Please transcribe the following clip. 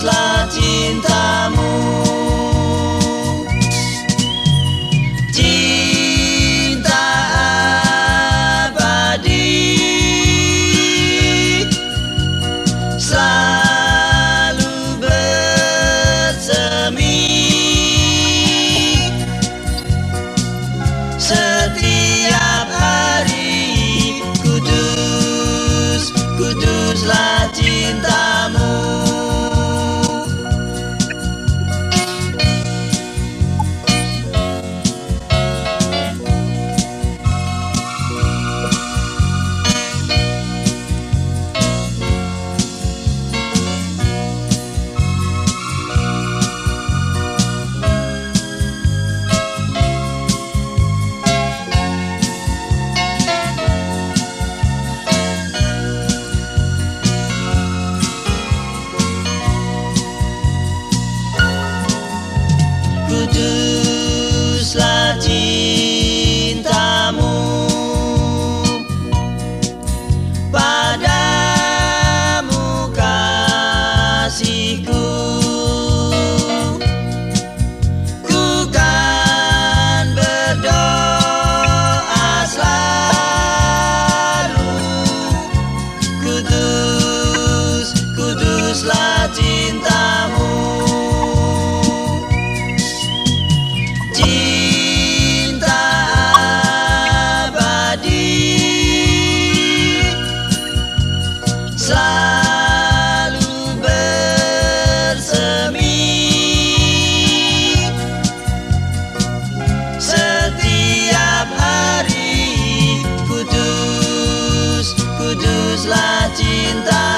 seems like habislah cinta